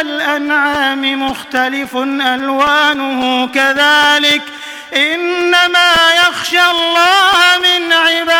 والأنعام مختلف ألوانه كذلك إنما يخشى الله من عباده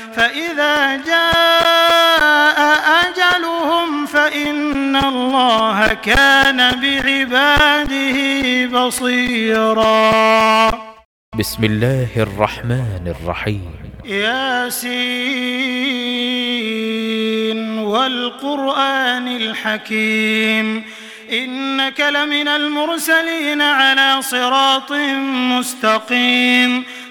فإذا جاء أجلهم فإن الله كان بعباده بصيرا. بسم الله الرحمن الرحيم. ياسين والقرآن الحكيم. إنك لمن المرسلين على صراط مستقيم.